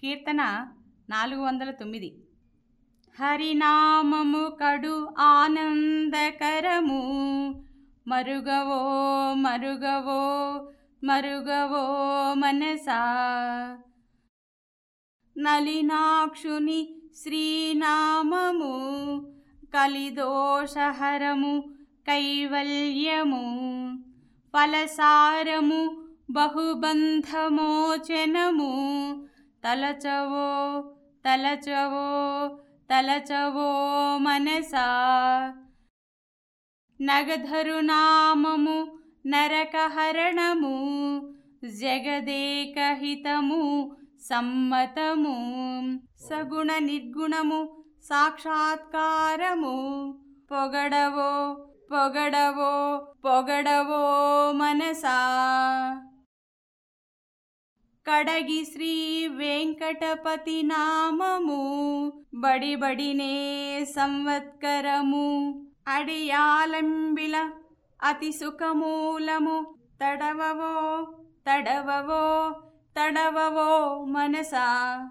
కీర్తన నాలుగు వందల తొమ్మిది. హరినామము కడు ఆనందకరము మరుగవో మరుగవో మరుగవో మనసా. నలినాక్షుని శ్రీనామము కలిదోషహరము కైవల్యము ఫలసారము బహుబంధమోచనము తలచవో తలచవో తలచవో మనసా. నగధరునామము నరకహరణము జగదేకహితము సమ్మతము. సగుణ నిర్గుణము సాక్షాత్కారము. పొగడవో పొగడవో పొగడవో మనసా. కడగి శ్రీ వెంకటపతి నామము. బడిబడినే సంవత్కరము అడియాలంబిల అతి సుఖమూలము. తడవవో తడవవో తడవవో మనసా.